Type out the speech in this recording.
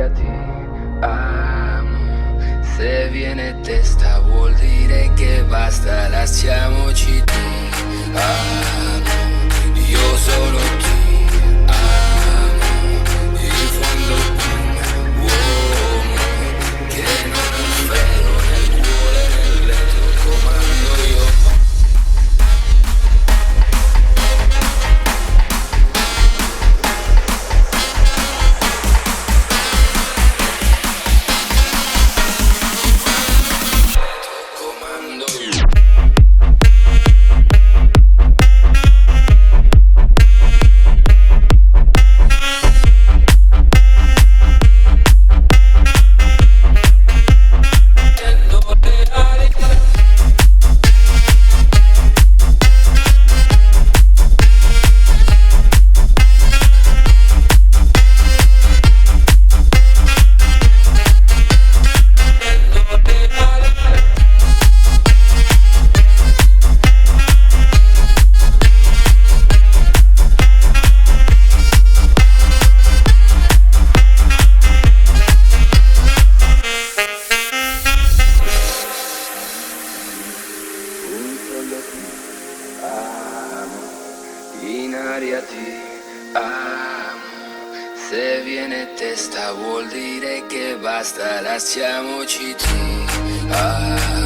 a ti. Amo, se viene testa Maria ti amo. Se viene testa vuol dire che basta, lasciamoci ti amo. Tu.